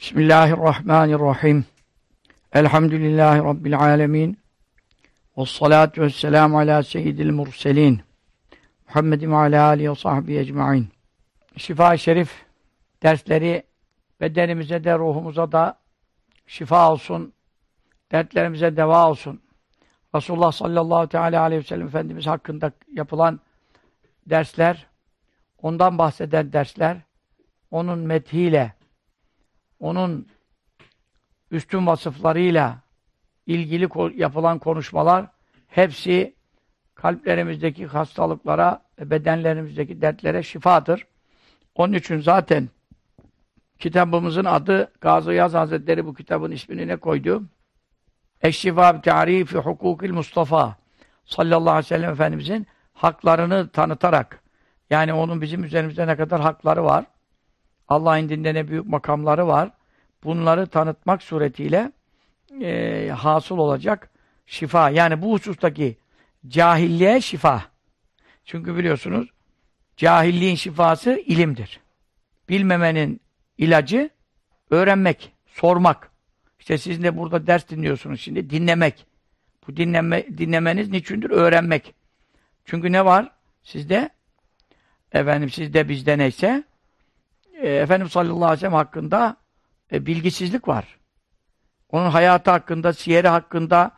Bismillahirrahmanirrahim. Elhamdülillahi Rabbil alemin. Ve salatu ve selamu ala seyyidil murselin. Muhammedin ve ala alihi ve sahbihi ecma'in. Şifa-i Şerif dersleri bedenimize de ruhumuza da şifa olsun. Dertlerimize deva olsun. Resulullah sallallahu teala aleyhi ve sellem Efendimiz hakkında yapılan dersler, ondan bahseden dersler, onun methiyle, onun üstün vasıflarıyla ilgili yapılan konuşmalar hepsi kalplerimizdeki hastalıklara ve bedenlerimizdeki dertlere şifadır. Onun için zaten kitabımızın adı Gazi Yaz Hazretleri bu kitabın ismini ne koydu? Eşşifa tarifi hukukil Mustafa sallallahu aleyhi ve sellem Efendimizin haklarını tanıtarak yani onun bizim üzerimizde ne kadar hakları var Allah indinde ne büyük makamları var. Bunları tanıtmak suretiyle e, hasıl olacak şifa. Yani bu husustaki cahilliğe şifa. Çünkü biliyorsunuz cahilliğin şifası ilimdir. Bilmemenin ilacı öğrenmek, sormak. İşte siz de burada ders dinliyorsunuz şimdi. Dinlemek. Bu dinleme, dinlemeniz niçindir? Öğrenmek. Çünkü ne var? Sizde efendim sizde bizde neyse e, Efendimiz sallallahu aleyhi ve sellem hakkında e, bilgisizlik var. Onun hayatı hakkında, siyeri hakkında,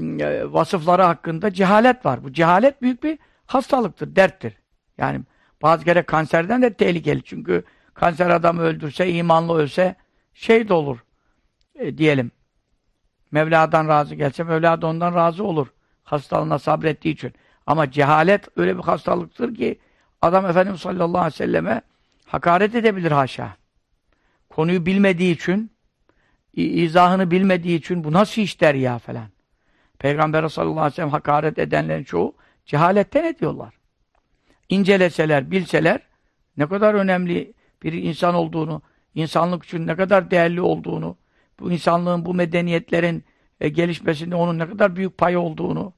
e, vasıfları hakkında cehalet var. Bu cehalet büyük bir hastalıktır, derttir. Yani bazı kere kanserden de tehlikeli. Çünkü kanser adamı öldürse, imanlı ölse şey de olur e, diyelim. Mevla'dan razı gelse, Mevla da ondan razı olur. Hastalığına sabrettiği için. Ama cehalet öyle bir hastalıktır ki adam Efendimiz sallallahu aleyhi ve selleme Hakaret edebilir haşa. Konuyu bilmediği için, izahını bilmediği için bu nasıl iş der ya falan. Peygamber sallallahu aleyhi ve sellem hakaret edenlerin çoğu cehaletten ediyorlar. İnceleseler, bilseler ne kadar önemli bir insan olduğunu, insanlık için ne kadar değerli olduğunu, bu insanlığın, bu medeniyetlerin e, gelişmesinde onun ne kadar büyük pay olduğunu,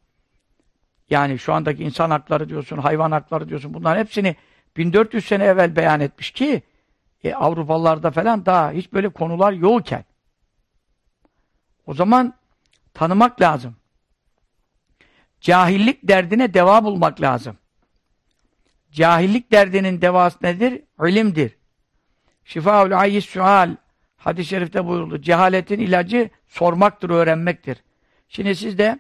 yani şu andaki insan hakları diyorsun, hayvan hakları diyorsun, bunların hepsini 1400 sene evvel beyan etmiş ki e, Avrupalılarda falan daha hiç böyle konular yokken o zaman tanımak lazım. Cahillik derdine deva bulmak lazım. Cahillik derdinin devası nedir? İlimdir. Şifaul ayyiz sual hadis-i şerifte buyuruldu. Cehaletin ilacı sormaktır, öğrenmektir. Şimdi siz de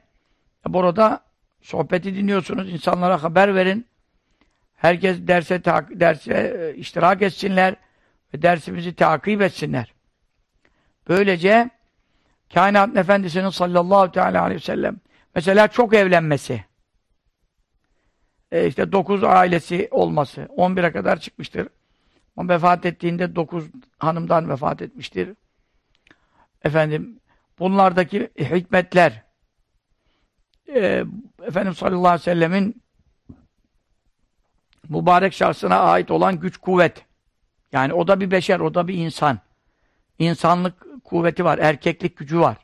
burada sohbeti dinliyorsunuz, insanlara haber verin. Herkes derse, derse e, iştirak etsinler ve dersimizi takip etsinler. Böylece kainat efendisinin sallallahu teala aleyhi ve sellem mesela çok evlenmesi e işte dokuz ailesi olması 11'e kadar çıkmıştır. O vefat ettiğinde dokuz hanımdan vefat etmiştir. Efendim bunlardaki hikmetler e, Efendim sallallahu aleyhi ve sellemin mübarek şahsına ait olan güç kuvvet. Yani o da bir beşer, o da bir insan. İnsanlık kuvveti var, erkeklik gücü var.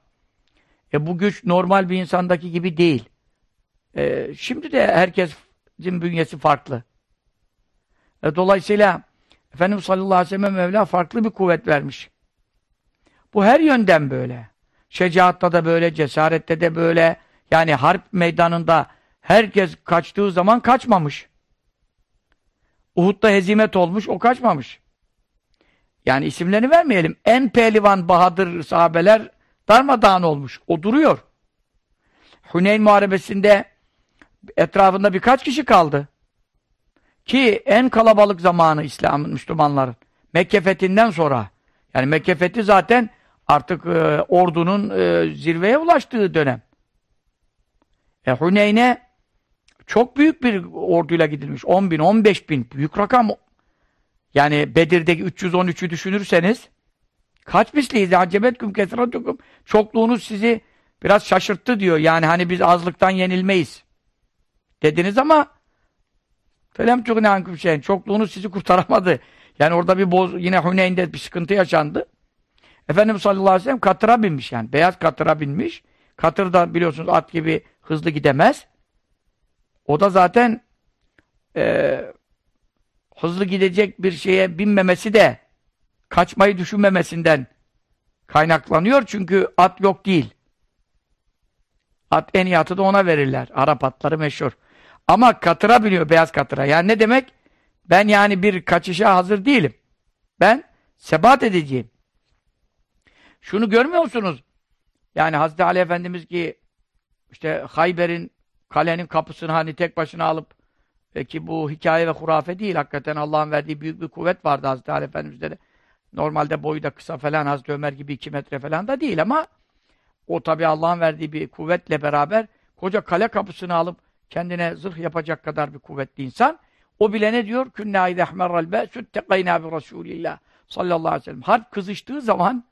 E bu güç normal bir insandaki gibi değil. E, şimdi de herkesin bünyesi farklı. E, dolayısıyla Efendimiz sallallahu aleyhi ve sellem Mevla farklı bir kuvvet vermiş. Bu her yönden böyle. Şecaatta da böyle, cesarette de böyle. Yani harp meydanında herkes kaçtığı zaman kaçmamış. Uhud'da hezimet olmuş, o kaçmamış. Yani isimlerini vermeyelim. En pehlivan, bahadır sahabeler darmadağın olmuş. O duruyor. Huneyn Muharebesi'nde etrafında birkaç kişi kaldı. Ki en kalabalık zamanı İslam'ın, Müslümanların. Mekke fethinden sonra. Yani Mekke fethi zaten artık e, ordunun e, zirveye ulaştığı dönem. E, Huneyn'e çok büyük bir orduyla gidilmiş. 10 bin, 15 bin. Büyük rakam. Yani Bedir'deki 313'ü düşünürseniz kaç misliyiz? Acebetkum kesratukum. Çokluğunuz sizi biraz şaşırttı diyor. Yani hani biz azlıktan yenilmeyiz. Dediniz ama felem ankum şeyin. Çokluğunuz sizi kurtaramadı. Yani orada bir boz, yine Hüneyn'de bir sıkıntı yaşandı. Efendimiz sallallahu aleyhi ve sellem katıra binmiş yani. Beyaz katıra binmiş. Katır da biliyorsunuz at gibi hızlı gidemez. O da zaten e, hızlı gidecek bir şeye binmemesi de kaçmayı düşünmemesinden kaynaklanıyor. Çünkü at yok değil. At en iyi atı da ona verirler. Arap atları meşhur. Ama katıra biniyor beyaz katıra. Yani ne demek? Ben yani bir kaçışa hazır değilim. Ben sebat edeceğim. Şunu görmüyor musunuz? Yani Hazreti Ali Efendimiz ki işte Hayber'in kalenin kapısını hani tek başına alıp e ki bu hikaye ve hurafe değil. Hakikaten Allah'ın verdiği büyük bir kuvvet vardı Hazreti Ali Efendimiz'de de. Normalde boyu da kısa falan Hazreti Ömer gibi iki metre falan da değil ama o tabi Allah'ın verdiği bir kuvvetle beraber koca kale kapısını alıp kendine zırh yapacak kadar bir kuvvetli insan. O bile ne diyor? Künne idâ ahmerrel be'sü tekayna bi Resulillah sallallahu aleyhi ve sellem. Harp kızıştığı zaman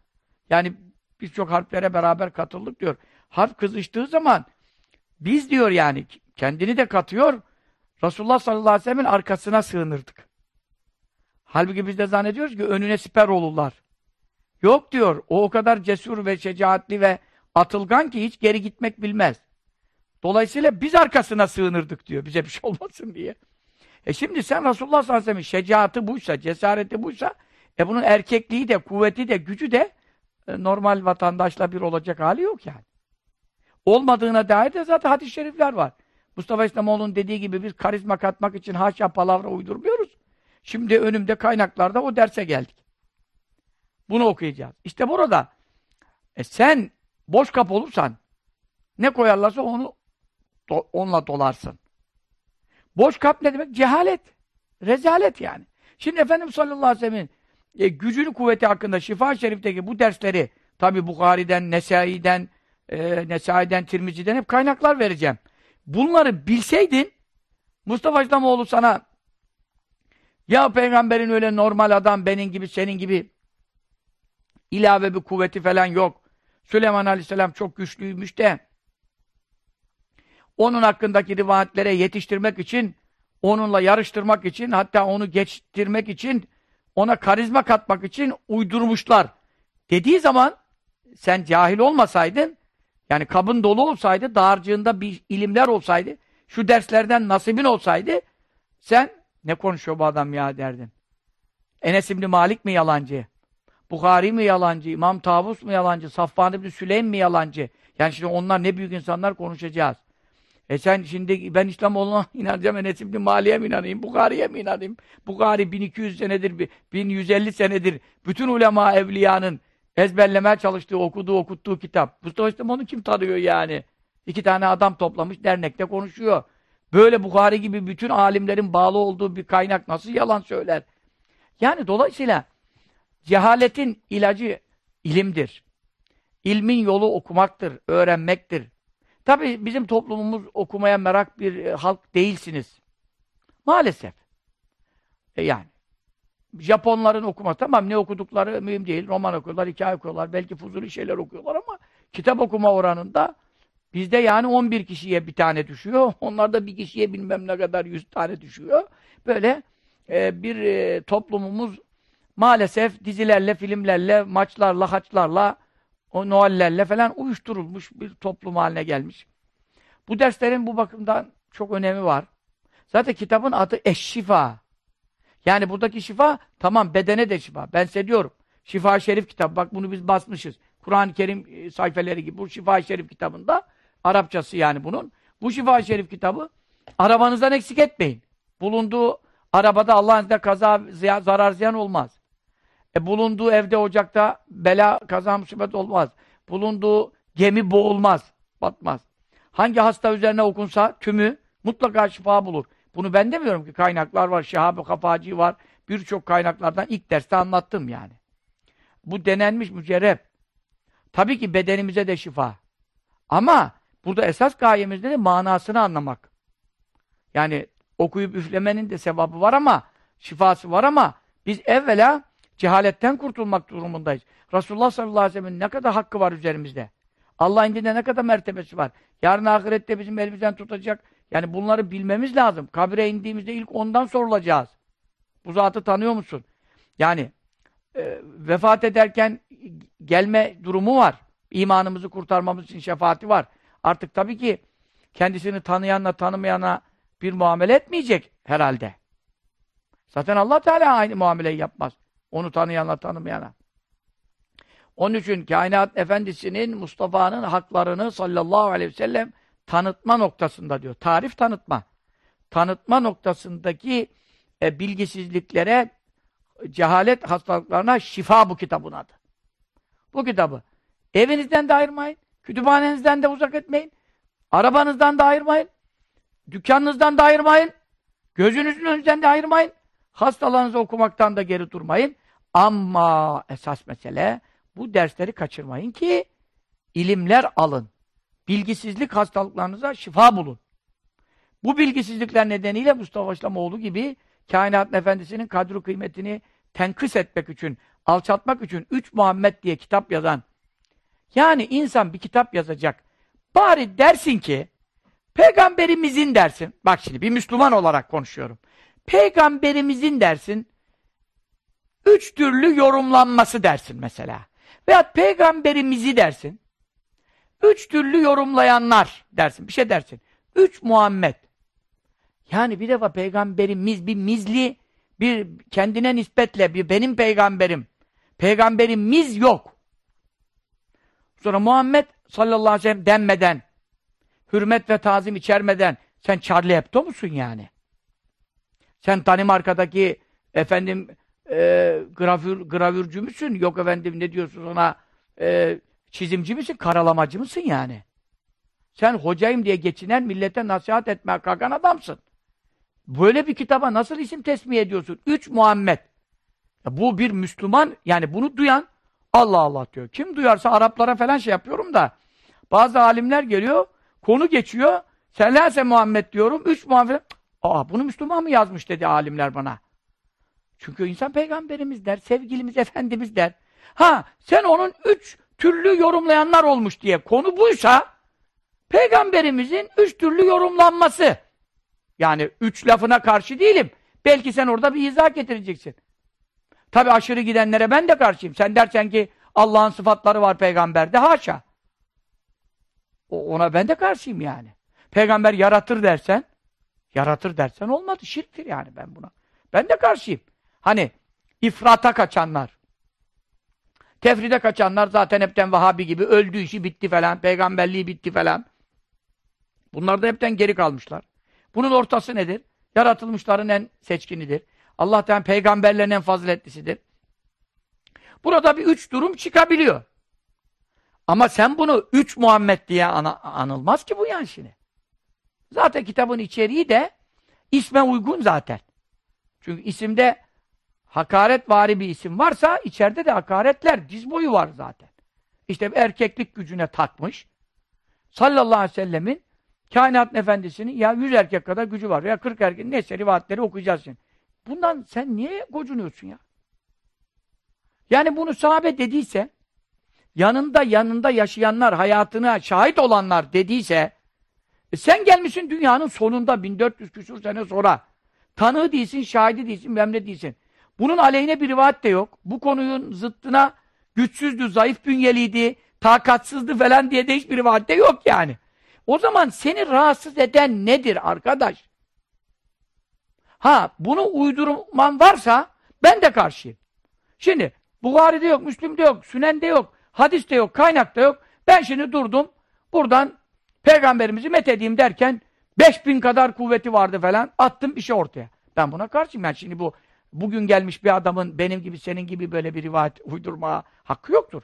yani birçok harplere beraber katıldık diyor. Harp kızıştığı zaman biz diyor yani kendini de katıyor Resulullah sallallahu aleyhi ve sellem'in arkasına sığınırdık. Halbuki biz de zannediyoruz ki önüne siper olurlar. Yok diyor. O o kadar cesur ve şecaatli ve atılgan ki hiç geri gitmek bilmez. Dolayısıyla biz arkasına sığınırdık diyor. Bize bir şey olmasın diye. E şimdi sen Resulullah sallallahu aleyhi ve sellem'in şecaatı buysa, cesareti buysa e bunun erkekliği de, kuvveti de, gücü de e, normal vatandaşla bir olacak hali yok yani. Olmadığına dair de zaten hadis-i şerifler var. Mustafa İslamoğlu'nun dediği gibi biz karizma katmak için haşa palavra uydurmuyoruz. Şimdi önümde kaynaklarda o derse geldik. Bunu okuyacağız. İşte burada e sen boş kap olursan ne koyarlarsa onu do, onunla dolarsın. Boş kap ne demek? Cehalet. Rezalet yani. Şimdi Efendimiz sallallahu aleyhi ve sellem'in e, gücünü kuvveti hakkında Şifa Şerif'teki bu dersleri tabi Bukhari'den, Nesai'den, e, Nesai'den, Tirmizi'den hep kaynaklar vereceğim. Bunları bilseydin Mustafa İslamoğlu sana ya peygamberin öyle normal adam benim gibi senin gibi ilave bir kuvveti falan yok. Süleyman Aleyhisselam çok güçlüymüş de onun hakkındaki rivayetlere yetiştirmek için onunla yarıştırmak için hatta onu geçtirmek için ona karizma katmak için uydurmuşlar. Dediği zaman sen cahil olmasaydın yani kabın dolu olsaydı, dağarcığında bir ilimler olsaydı, şu derslerden nasibin olsaydı, sen ne konuşuyor bu adam ya derdin. Enes İbni Malik mi yalancı? Bukhari mi yalancı? İmam Tavus mu yalancı? Safvan İbni Süleym mi yalancı? Yani şimdi onlar ne büyük insanlar konuşacağız. E sen şimdi ben İslamoğlu'na inanacağım, Enes İbni Mali'ye mi inanayım, Bukhari'ye mi inanayım? Bukhari 1200 senedir, 1150 senedir bütün ulema evliyanın ezberlemeye çalıştığı, okuduğu, okuttuğu kitap. Mustafa İslamoğlu kim tanıyor yani? İki tane adam toplamış, dernekte konuşuyor. Böyle Bukhari gibi bütün alimlerin bağlı olduğu bir kaynak nasıl yalan söyler? Yani dolayısıyla cehaletin ilacı ilimdir. İlmin yolu okumaktır, öğrenmektir. Tabi bizim toplumumuz okumaya merak bir e, halk değilsiniz. Maalesef. E yani. Japonların okuması tamam ne okudukları mühim değil. Roman okuyorlar, hikaye okuyorlar, belki fuzuli şeyler okuyorlar ama kitap okuma oranında bizde yani 11 kişiye bir tane düşüyor. Onlarda bir kişiye bilmem ne kadar 100 tane düşüyor. Böyle e, bir e, toplumumuz maalesef dizilerle, filmlerle, maçlarla, haçlarla, o Noellerle falan uyuşturulmuş bir toplum haline gelmiş. Bu derslerin bu bakımdan çok önemi var. Zaten kitabın adı Eşşifa. Yani buradaki şifa tamam bedene de şifa. Ben size diyorum. Şifa Şerif kitap. Bak bunu biz basmışız. Kur'an-ı Kerim e, sayfeleri gibi. Bu Şifa Şerif kitabında Arapçası yani bunun. Bu Şifa Şerif kitabı arabanızdan eksik etmeyin. Bulunduğu arabada Allah'ın izniyle kaza, ziyan, zarar ziyan olmaz. E, bulunduğu evde ocakta bela, kaza, musibet olmaz. Bulunduğu gemi boğulmaz, batmaz. Hangi hasta üzerine okunsa tümü mutlaka şifa bulur. Bunu ben demiyorum ki kaynaklar var, Şehab-ı Kafaci var. Birçok kaynaklardan ilk derste anlattım yani. Bu denenmiş mücerrep. Tabii ki bedenimize de şifa. Ama burada esas gayemizde de manasını anlamak. Yani okuyup üflemenin de sevabı var ama şifası var ama biz evvela cehaletten kurtulmak durumundayız. Resulullah sallallahu aleyhi ve sellem'in ne kadar hakkı var üzerimizde. Allah indinde ne kadar mertebesi var. Yarın ahirette bizim elimizden tutacak yani bunları bilmemiz lazım. Kabire indiğimizde ilk ondan sorulacağız. Bu zatı tanıyor musun? Yani e, vefat ederken gelme durumu var. İmanımızı kurtarmamız için şefaati var. Artık tabii ki kendisini tanıyanla tanımayana bir muamele etmeyecek herhalde. Zaten Allah Teala aynı muameleyi yapmaz. Onu tanıyanla tanımayana. Onun için kainat efendisinin, Mustafa'nın haklarını sallallahu aleyhi ve sellem tanıtma noktasında diyor. Tarif tanıtma. Tanıtma noktasındaki e, bilgisizliklere, cehalet hastalıklarına şifa bu kitabın adı. Bu kitabı. Evinizden de ayırmayın. Kütüphanenizden de uzak etmeyin. Arabanızdan da ayırmayın. Dükkanınızdan da ayırmayın. Gözünüzün önünden de ayırmayın. Hastalarınızı okumaktan da geri durmayın. Ama esas mesele bu dersleri kaçırmayın ki ilimler alın. Bilgisizlik hastalıklarınıza şifa bulun. Bu bilgisizlikler nedeniyle Mustafa İslamoğlu gibi kainat efendisinin kadru kıymetini tenkıs etmek için, alçaltmak için Üç Muhammed diye kitap yazan yani insan bir kitap yazacak. Bari dersin ki peygamberimizin dersin. Bak şimdi bir Müslüman olarak konuşuyorum. Peygamberimizin dersin. Üç türlü yorumlanması dersin mesela. Veyahut peygamberimizi dersin. Üç türlü yorumlayanlar dersin. Bir şey dersin. Üç Muhammed. Yani bir defa peygamberimiz bir mizli, bir kendine nispetle bir benim peygamberim. Peygamberimiz yok. Sonra Muhammed sallallahu aleyhi ve sellem denmeden, hürmet ve tazim içermeden sen Charlie Hebdo musun yani? Sen Danimarka'daki efendim e, gravür, gravürcü müsün? Yok efendim ne diyorsun ona e, çizimci misin? Karalamacı mısın yani? Sen hocayım diye geçinen millete nasihat etmeye kalkan adamsın. Böyle bir kitaba nasıl isim tesmih ediyorsun? Üç Muhammed. Ya bu bir Müslüman, yani bunu duyan Allah Allah diyor. Kim duyarsa Araplara falan şey yapıyorum da bazı alimler geliyor, konu geçiyor. Selase Muhammed diyorum, üç Muhammed. Aa bunu Müslüman mı yazmış dedi alimler bana. Çünkü insan peygamberimiz der, sevgilimiz efendimiz der. Ha sen onun üç türlü yorumlayanlar olmuş diye konu buysa peygamberimizin üç türlü yorumlanması. Yani üç lafına karşı değilim. Belki sen orada bir izah getireceksin. Tabi aşırı gidenlere ben de karşıyım. Sen dersen ki Allah'ın sıfatları var peygamberde. Haşa. O, ona ben de karşıyım yani. Peygamber yaratır dersen yaratır dersen olmadı. Şirktir yani ben buna. Ben de karşıyım. Hani ifrata kaçanlar tefride kaçanlar zaten hepten Vahabi gibi öldü işi bitti falan. Peygamberliği bitti falan. Bunlar da hepten geri kalmışlar. Bunun ortası nedir? Yaratılmışların en seçkinidir. Allah Teala peygamberlerin en faziletlisidir. Burada bir üç durum çıkabiliyor. Ama sen bunu üç Muhammed diye ana, anılmaz ki bu yani şimdi. Zaten kitabın içeriği de isme uygun zaten. Çünkü isimde hakaret vari bir isim varsa içeride de hakaretler diz boyu var zaten. İşte erkeklik gücüne takmış. Sallallahu aleyhi ve sellemin kainat efendisinin ya yüz erkek kadar gücü var ya kırk erkek neyse rivayetleri okuyacağız şimdi. Bundan sen niye gocunuyorsun ya? Yani bunu sahabe dediyse, yanında yanında yaşayanlar, hayatına şahit olanlar dediyse, e sen gelmişsin dünyanın sonunda 1400 küsur sene sonra. Tanığı değilsin, şahidi değilsin, memle değilsin. Bunun aleyhine bir rivayet de yok. Bu konunun zıttına güçsüzdü, zayıf bünyeliydi, takatsızdı falan diye de hiçbir rivayet de yok yani. O zaman seni rahatsız eden nedir arkadaş? Ha, bunu uydurman varsa ben de karşıyım. Şimdi Buhari'de yok, Müslüm'de yok, Sünen'de yok, hadiste yok, kaynakta yok. Ben şimdi durdum, buradan peygamberimizi methedeyim derken 5000 kadar kuvveti vardı falan, attım şey ortaya. Ben buna karşıyım. Yani şimdi bu bugün gelmiş bir adamın benim gibi senin gibi böyle bir rivayet uydurma hakkı yoktur.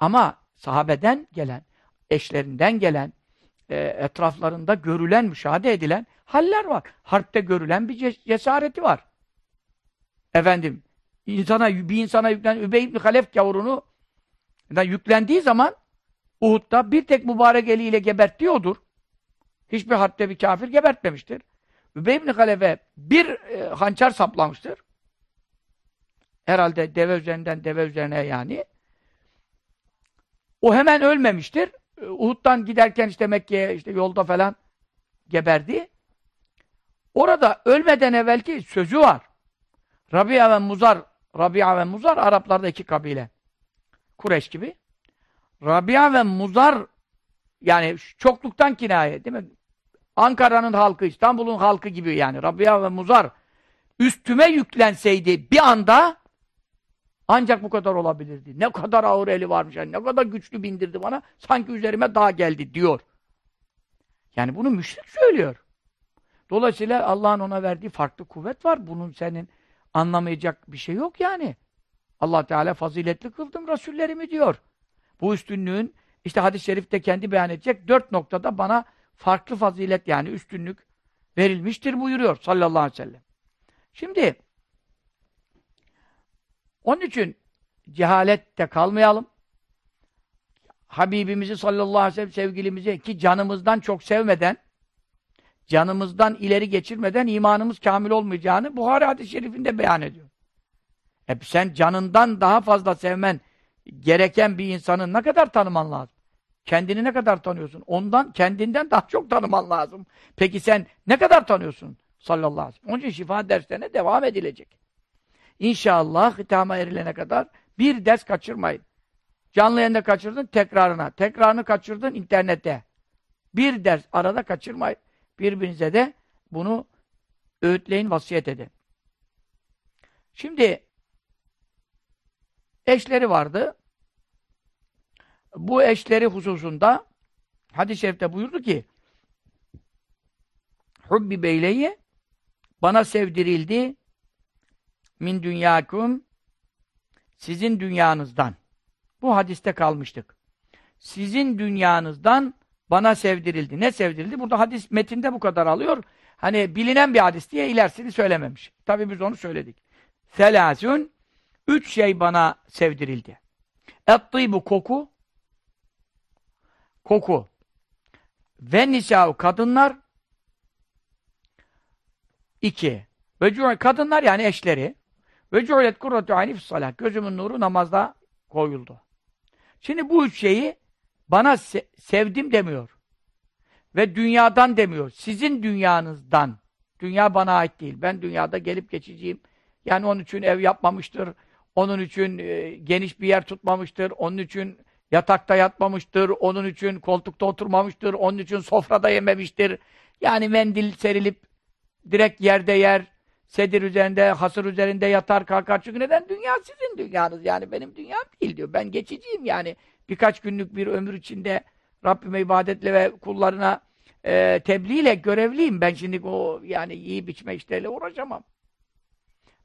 Ama sahabeden gelen, eşlerinden gelen, e, etraflarında görülen, müşahede edilen haller var. Harpte görülen bir cesareti var. Efendim, insana, bir insana yüklenen Übey ibn Halef gavurunu yüklendiği zaman Uhud'da bir tek mübarek eliyle gebertiyordur. Hiçbir harpte bir kafir gebertmemiştir. Übey ibn Halef'e bir e, hançer saplamıştır. Herhalde deve üzerinden deve üzerine yani. O hemen ölmemiştir. Uhud'dan giderken işte Mekke'ye işte yolda falan geberdi. Orada ölmeden evvelki sözü var. Rabia ve Muzar, Rabia ve Muzar Araplarda iki kabile. Kureş gibi. Rabia ve Muzar yani çokluktan kinaye değil mi? Ankara'nın halkı, İstanbul'un halkı gibi yani. Rabia ve Muzar üstüme yüklenseydi bir anda Ancak bu kadar olabilirdi. Ne kadar ağır eli varmış. Yani ne kadar güçlü bindirdi bana. Sanki üzerime dağ geldi diyor. Yani bunu müşrik söylüyor. Dolayısıyla Allah'ın ona verdiği farklı kuvvet var. Bunun senin anlamayacak bir şey yok yani. Allah Teala faziletli kıldım Resullerimi diyor. Bu üstünlüğün işte hadis-i şerifte kendi beyan edecek dört noktada bana farklı fazilet yani üstünlük verilmiştir buyuruyor sallallahu aleyhi ve sellem. Şimdi onun için cehalette kalmayalım. Habibimizi sallallahu aleyhi ve sellem sevgilimizi ki canımızdan çok sevmeden canımızdan ileri geçirmeden imanımız kamil olmayacağını Buhari hadis-i şerifinde beyan ediyor. E sen canından daha fazla sevmen gereken bir insanı ne kadar tanıman lazım? Kendini ne kadar tanıyorsun? Ondan, kendinden daha çok tanıman lazım. Peki sen ne kadar tanıyorsun? Sallallahu aleyhi ve sellem. Onun için şifa derslerine devam edilecek. İnşallah hitama erilene kadar bir ders kaçırmayın. Canlı yayında kaçırdın tekrarına. Tekrarını kaçırdın internette. Bir ders arada kaçırmayın. Birbirinize de bunu öğütleyin, vasiyet edin. Şimdi eşleri vardı. Bu eşleri hususunda hadis-i şerifte buyurdu ki Hubbi beyleye bana sevdirildi min dünyakum sizin dünyanızdan. Bu hadiste kalmıştık. Sizin dünyanızdan bana sevdirildi. Ne sevdirildi? Burada hadis metinde bu kadar alıyor. Hani bilinen bir hadis diye ilerisini söylememiş. Tabi biz onu söyledik. Selâsün üç şey bana sevdirildi. bu koku koku ve nisâ'u kadınlar iki ve kadınlar yani eşleri ve cu'let kurratu ayni salah. Gözümün nuru namazda koyuldu. Şimdi bu üç şeyi bana se sevdim demiyor. Ve dünyadan demiyor. Sizin dünyanızdan. Dünya bana ait değil. Ben dünyada gelip geçeceğim. Yani onun için ev yapmamıştır. Onun için e, geniş bir yer tutmamıştır. Onun için yatakta yatmamıştır. Onun için koltukta oturmamıştır. Onun için sofrada yememiştir. Yani mendil serilip direkt yerde yer sedir üzerinde, hasır üzerinde yatar kalkar. Çünkü neden? Dünya sizin dünyanız yani benim dünyam değil diyor. Ben geçiciyim yani. Birkaç günlük bir ömür içinde Rabbime ibadetle ve kullarına e, tebliğ görevliyim. Ben şimdi o yani iyi biçme işleriyle uğraşamam.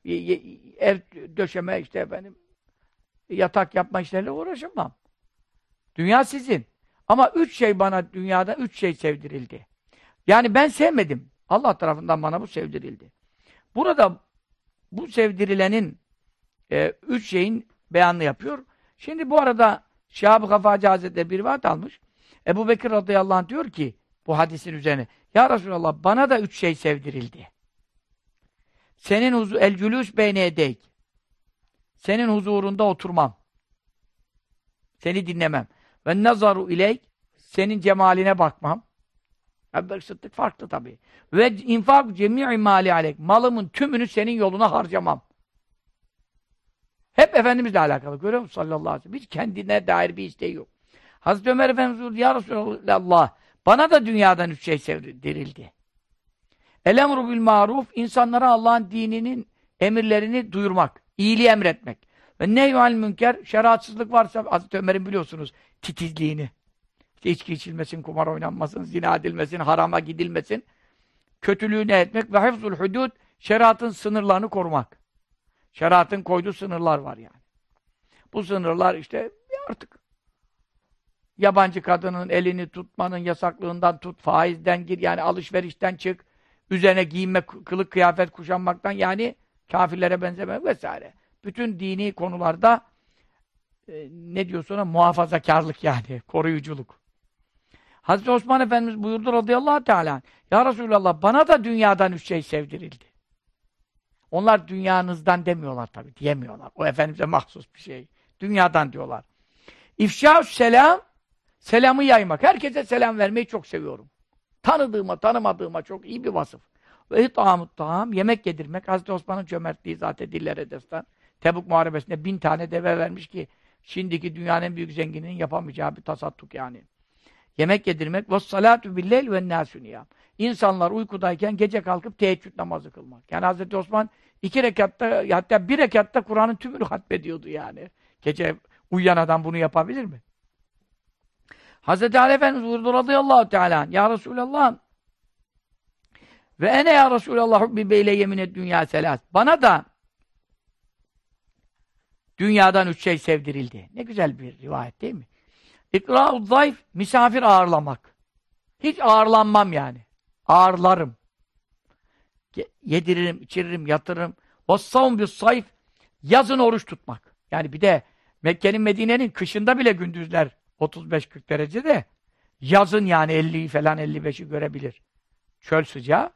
Ev döşeme işte benim yatak yapma işleriyle uğraşamam. Dünya sizin. Ama üç şey bana dünyada üç şey sevdirildi. Yani ben sevmedim. Allah tarafından bana bu sevdirildi. Burada bu sevdirilenin e, üç şeyin beyanını yapıyor. Şimdi bu arada Şahab-ı Kafacı Hazretleri bir vaat almış. Ebu Bekir radıyallahu anh diyor ki bu hadisin üzerine Ya Resulallah bana da üç şey sevdirildi. Senin huzu el cülüs beyne edeyk. Senin huzurunda oturmam. Seni dinlemem. Ve nazaru ileyk senin cemaline bakmam. Ebu Sıddık farklı tabii. Ve infak cemi'i mali aleyk. Malımın tümünü senin yoluna harcamam. Hep Efendimizle alakalı. Görüyor musun sallallahu aleyhi ve sellem? Hiç kendine dair bir isteği yok. Hazreti Ömer Efendimiz Ya Resulallah, bana da dünyadan üç şey sevdirildi. Elemru bil maruf, insanlara Allah'ın dininin emirlerini duyurmak, iyiliği emretmek. Ve nehyu'al münker, şeriatsızlık varsa, Hazreti Ömer'in biliyorsunuz, titizliğini. İşte içki içilmesin, kumar oynanmasın, zina edilmesin, harama gidilmesin. Kötülüğü ne etmek ve hafzul hudud, şeriatın sınırlarını korumak. Şeriatın koyduğu sınırlar var yani. Bu sınırlar işte artık yabancı kadının elini tutmanın yasaklığından tut, faizden gir, yani alışverişten çık, üzerine giyinme, kılık kıyafet kuşanmaktan yani kafirlere benzemek vesaire. Bütün dini konularda e, ne diyorsun ona? Muhafazakarlık yani, koruyuculuk. Hazreti Osman Efendimiz buyurdu radıyallahu teala Ya Resulallah bana da dünyadan üç şey sevdirildi. Onlar dünyanızdan demiyorlar tabii, diyemiyorlar. O Efendimiz'e mahsus bir şey. Dünyadan diyorlar. İfşa selam, selamı yaymak. Herkese selam vermeyi çok seviyorum. Tanıdığıma, tanımadığıma çok iyi bir vasıf. Ve hitamut taham, yemek yedirmek. Hazreti Osman'ın cömertliği zaten dillere destan. Tebuk Muharebesi'nde bin tane deve vermiş ki, şimdiki dünyanın en büyük zengininin yapamayacağı bir tasattuk yani. Yemek yedirmek ve salatu billel ve nâsüniyam. İnsanlar uykudayken gece kalkıp teheccüd namazı kılmak. Yani Hazreti Osman iki rekatta, hatta bir rekatta Kur'an'ın tümünü hatmediyordu yani. Gece uyuyan adam bunu yapabilir mi? Hazreti Ali Efendimiz buyurdu radıyallahu teala Ya Resulallah ve ene ya Resulallah hubbi beyle yemin dünya selas. Bana da dünyadan üç şey sevdirildi. Ne güzel bir rivayet değil mi? İkra'u zayıf, misafir ağırlamak. Hiç ağırlanmam yani. Ağırlarım. Yediririm, içiririm, yatırırım. Vassavun bir zayıf, yazın oruç tutmak. Yani bir de Mekke'nin, Medine'nin kışında bile gündüzler 35-40 derecede yazın yani 50'yi falan 55'i görebilir. Çöl sıcağı.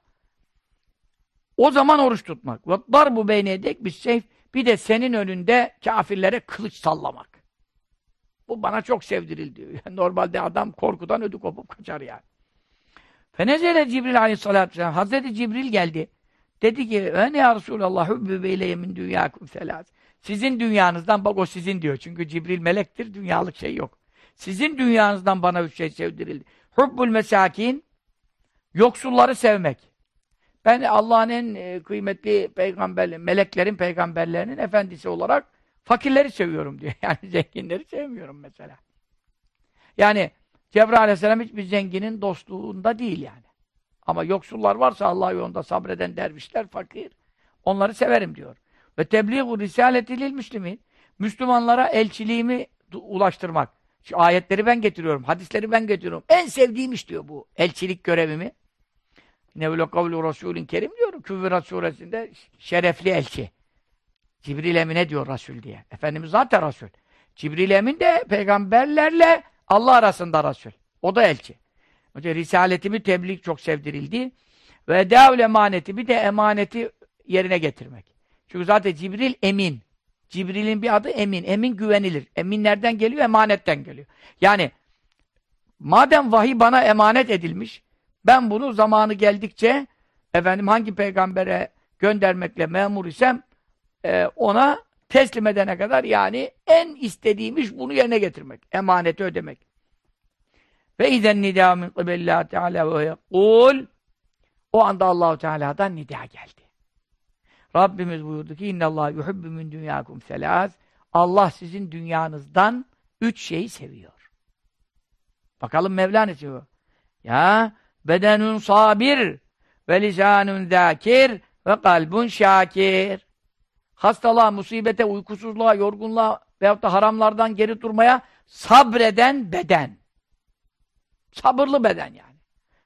O zaman oruç tutmak. Dar bu beynedek bir şey. Bir de senin önünde kafirlere kılıç sallamak. Bu bana çok sevdirildi. Normalde adam korkudan ödü kopup kaçar yani. Fenezele Cibril aleyhissalatü vesselam. Hazreti Cibril geldi. Dedi ki, ene ya Resulallah hübbü beyle yemin dünyâkum selâs. Sizin dünyanızdan, bak o sizin diyor. Çünkü Cibril melektir, dünyalık şey yok. Sizin dünyanızdan bana üç şey sevdirildi. Hubbul mesakin, yoksulları sevmek. Ben Allah'ın en e, kıymetli peygamber, meleklerin peygamberlerinin efendisi olarak fakirleri seviyorum diyor. Yani zenginleri sevmiyorum mesela. Yani Cebrail aleyhisselam hiçbir zenginin dostluğunda değil yani. Ama yoksullar varsa Allah yolunda sabreden dervişler, fakir. Onları severim diyor. Ve tebliğ-u risaleti lil müslimin. Müslümanlara elçiliğimi ulaştırmak. Şu ayetleri ben getiriyorum, hadisleri ben getiriyorum. En sevdiğim iş diyor bu. Elçilik görevimi. Nevle kavlu Resulün Kerim diyor. Küvvirat suresinde şerefli elçi. Cibril Emin'e diyor Resul diye. Efendimiz zaten Resul. Cibril Emin de peygamberlerle Allah arasında Resul. O da elçi. Önce risaletimi tebliğ çok sevdirildi. Ve edâül emaneti bir de emaneti yerine getirmek. Çünkü zaten Cibril emin. Cibril'in bir adı emin. Emin güvenilir. Emin nereden geliyor? Emanetten geliyor. Yani madem vahiy bana emanet edilmiş, ben bunu zamanı geldikçe efendim hangi peygambere göndermekle memur isem e, ona teslim edene kadar yani en istediğim iş bunu yerine getirmek. Emaneti ödemek. Ve izen nida min kıbelillah teala ve yekul o anda Allahu Teala'dan nida geldi. Rabbimiz buyurdu ki innallah yuhibbu min dünyakum selâs Allah sizin dünyanızdan üç şeyi seviyor. Bakalım Mevla ne seviyor? Ya bedenun sabir ve lisanun zâkir ve kalbun şakir. Hastalığa, musibete, uykusuzluğa, yorgunluğa veyahut da haramlardan geri durmaya sabreden beden. Sabırlı beden yani.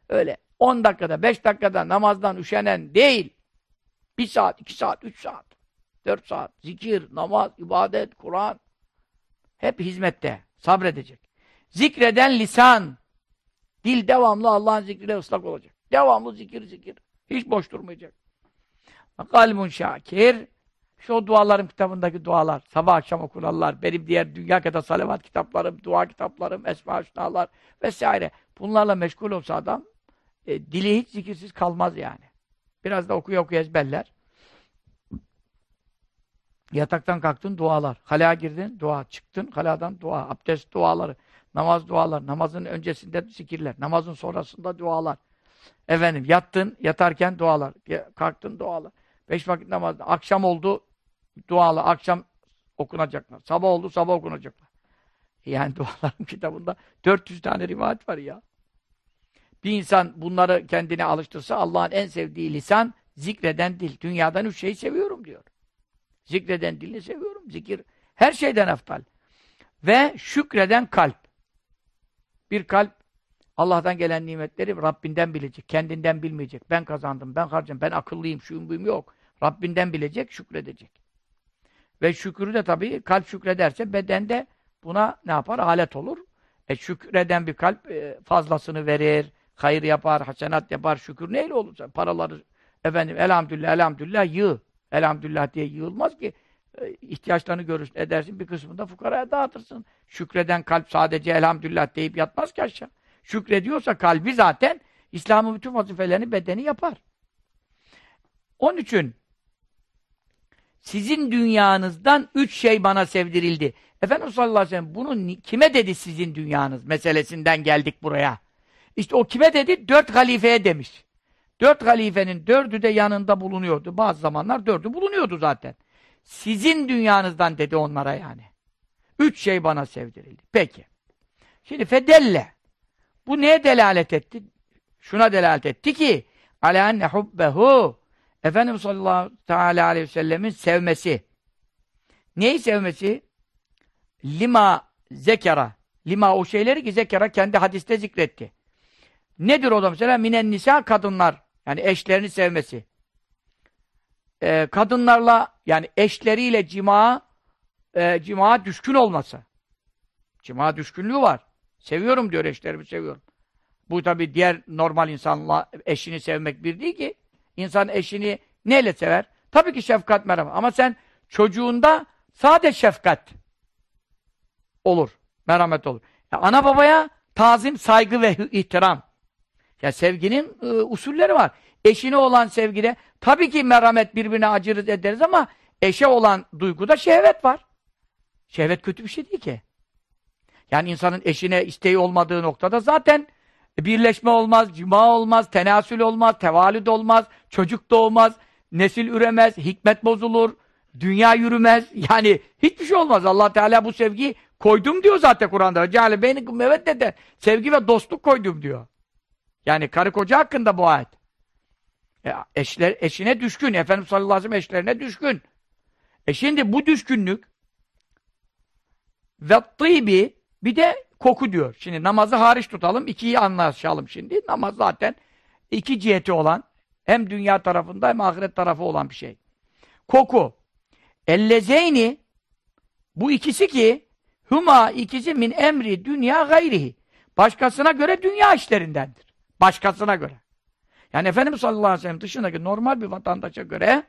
Öyle 10 dakikada, 5 dakikada namazdan üşenen değil. 1 saat, 2 saat, 3 saat, 4 saat, zikir, namaz, ibadet, Kur'an. Hep hizmette. Sabredecek. Zikreden lisan. Dil devamlı Allah'ın zikriyle ıslak olacak. Devamlı zikir zikir. Hiç boş durmayacak. Kalbun şakir. İşte o dualarım kitabındaki dualar. Sabah akşam okunanlar. Benim diğer dünya kadar salavat kitaplarım, dua kitaplarım, esma şunalar vesaire. Bunlarla meşgul olsa adam e, dili hiç zikirsiz kalmaz yani. Biraz da okuya okuya ezberler. Yataktan kalktın dualar. Halaya girdin dua. Çıktın haladan dua. Abdest duaları. Namaz dualar. Namazın öncesinde zikirler. Namazın sonrasında dualar. Efendim yattın yatarken dualar. Kalktın dualar. Beş vakit namazda. Akşam oldu dualı. Akşam okunacaklar. Sabah oldu sabah okunacaklar. Yani duaların kitabında 400 tane rivayet var ya. Bir insan bunları kendine alıştırsa Allah'ın en sevdiği lisan zikreden dil. Dünyadan üç şeyi seviyorum diyor. Zikreden dilini seviyorum. Zikir her şeyden eftal. Ve şükreden kalp. Bir kalp Allah'tan gelen nimetleri Rabbinden bilecek. Kendinden bilmeyecek. Ben kazandım, ben harcam, ben akıllıyım, şuyum buyum yok. Rabbinden bilecek, şükredecek. Ve şükrü de tabii kalp şükrederse bedende buna ne yapar? Alet olur. E şükreden bir kalp e, fazlasını verir, hayır yapar, hasenat yapar, şükür neyle olursa paraları efendim elhamdülillah elhamdülillah yığ. Elhamdülillah diye yığılmaz ki e, ihtiyaçlarını görürsün, edersin bir kısmını da fukaraya dağıtırsın. Şükreden kalp sadece elhamdülillah deyip yatmaz ki aşağı. Şükrediyorsa kalbi zaten İslam'ın bütün vazifelerini bedeni yapar. Onun için sizin dünyanızdan üç şey bana sevdirildi. Efendimiz sallallahu aleyhi ve sellem bunu kime dedi sizin dünyanız meselesinden geldik buraya. İşte o kime dedi? Dört halifeye demiş. Dört halifenin dördü de yanında bulunuyordu. Bazı zamanlar dördü bulunuyordu zaten. Sizin dünyanızdan dedi onlara yani. Üç şey bana sevdirildi. Peki. Şimdi fedelle. Bu neye delalet etti? Şuna delalet etti ki ala enne hubbehu Efendimiz sallallahu teala aleyhi ve sellemin sevmesi. Neyi sevmesi? Lima zekera. Lima o şeyleri ki zekera kendi hadiste zikretti. Nedir o da mesela? Minen nisa kadınlar. Yani eşlerini sevmesi. Ee, kadınlarla yani eşleriyle cima e, cima düşkün olması. Cima düşkünlüğü var. Seviyorum diyor eşlerimi seviyorum. Bu tabi diğer normal insanla eşini sevmek bir değil ki. İnsan eşini neyle sever? Tabii ki şefkat merhamet. Ama sen çocuğunda sade şefkat olur. Merhamet olur. Ya ana babaya tazim, saygı ve ihtiram. Ya sevginin e, usulleri var. Eşine olan sevgide tabii ki merhamet birbirine acırız ederiz ama eşe olan duyguda şehvet var. Şehvet kötü bir şey değil ki. Yani insanın eşine isteği olmadığı noktada zaten birleşme olmaz, cuma olmaz, tenasül olmaz, tevalüd olmaz, çocuk doğmaz, nesil üremez, hikmet bozulur, dünya yürümez. Yani hiçbir şey olmaz. Allah Teala bu sevgiyi koydum diyor zaten Kur'an'da. Cale beynikum meveddete. Sevgi ve dostluk koydum diyor. Yani karı koca hakkında bu ayet. E, eşler, eşine düşkün. Efendimiz sallallahu aleyhi ve sellem eşlerine düşkün. E şimdi bu düşkünlük ve tıybi bir de koku diyor. Şimdi namazı hariç tutalım. ikiyi anlaşalım şimdi. Namaz zaten iki ciheti olan hem dünya tarafında hem ahiret tarafı olan bir şey. Koku. Ellezeyni bu ikisi ki huma ikisi min emri dünya gayrihi. Başkasına göre dünya işlerindendir. Başkasına göre. Yani Efendimiz sallallahu aleyhi ve sellem dışındaki normal bir vatandaşa göre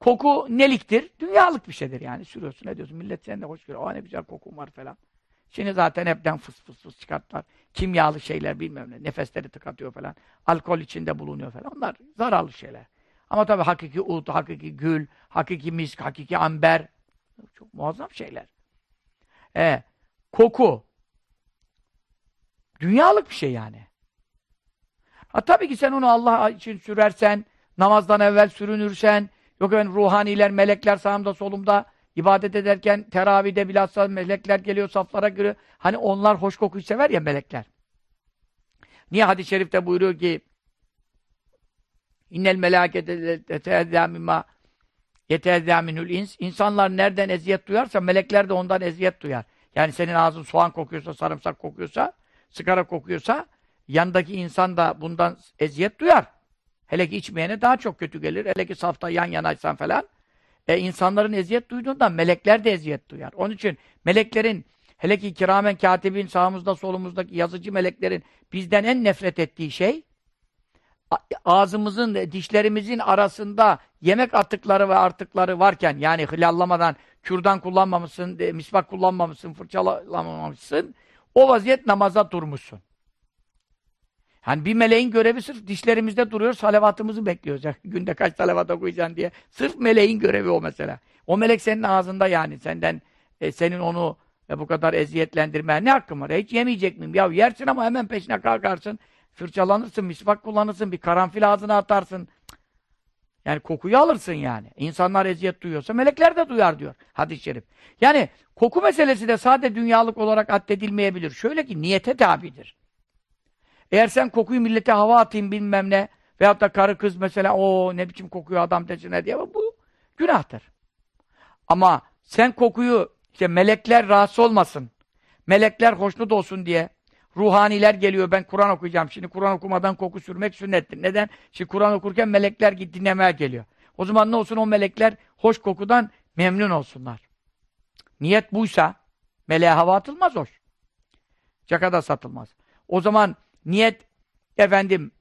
koku neliktir? Dünyalık bir şeydir yani. Sürüyorsun ne diyorsun? Millet seninle hoş görüyor. Aa ne güzel kokun var falan. Şimdi zaten hepten fıs fıs fıs çıkarttılar. Kimyalı şeyler bilmem ne. Nefesleri tıkatıyor falan. Alkol içinde bulunuyor falan. Onlar zararlı şeyler. Ama tabii hakiki ud, hakiki gül, hakiki misk, hakiki amber. Çok muazzam şeyler. E, koku. Dünyalık bir şey yani. Ha tabii ki sen onu Allah için sürersen, namazdan evvel sürünürsen, yok efendim ruhaniler, melekler sağımda solumda ibadet ederken teravide bilhassa melekler geliyor saflara göre. Hani onlar hoş kokuyu sever ya melekler. Niye hadis-i şerifte buyuruyor ki İnnel melâkete yeteezzâ mimâ yeteezzâ minhul ins. İnsanlar nereden eziyet duyarsa melekler de ondan eziyet duyar. Yani senin ağzın soğan kokuyorsa, sarımsak kokuyorsa, sigara kokuyorsa yandaki insan da bundan eziyet duyar. Hele ki içmeyene daha çok kötü gelir. Hele ki safta yan yanaysan falan. E insanların eziyet duyduğundan melekler de eziyet duyar. Onun için meleklerin hele ki kiramen katibin sağımızda solumuzdaki yazıcı meleklerin bizden en nefret ettiği şey ağzımızın, dişlerimizin arasında yemek atıkları ve artıkları varken yani hılallamadan kürdan kullanmamışsın, misvak kullanmamışsın, fırçalamamışsın o vaziyet namaza durmuşsun. Hani bir meleğin görevi sırf dişlerimizde duruyor, salavatımızı bekliyoruz. Yani günde kaç salavat okuyacaksın diye. Sırf meleğin görevi o mesela. O melek senin ağzında yani. Senden, e, senin onu e, bu kadar eziyetlendirmeye ne hakkın var? Hiç yemeyecek miyim? Ya yersin ama hemen peşine kalkarsın. Fırçalanırsın, misvak kullanırsın, bir karanfil ağzına atarsın. Yani kokuyu alırsın yani. İnsanlar eziyet duyuyorsa melekler de duyar diyor hadis-i şerif. Yani koku meselesi de sade dünyalık olarak addedilmeyebilir. Şöyle ki niyete tabidir. Eğer sen kokuyu millete hava atayım bilmem ne veyahut da karı kız mesela o ne biçim kokuyor adam desine diye bu günahtır. Ama sen kokuyu işte melekler rahatsız olmasın. Melekler hoşnut olsun diye ruhaniler geliyor ben Kur'an okuyacağım. Şimdi Kur'an okumadan koku sürmek sünnettir. Neden? Şimdi Kur'an okurken melekler dinlemeye geliyor. O zaman ne olsun o melekler hoş kokudan memnun olsunlar. Niyet buysa meleğe hava atılmaz hoş. Cakada satılmaz. O zaman Niyet efendim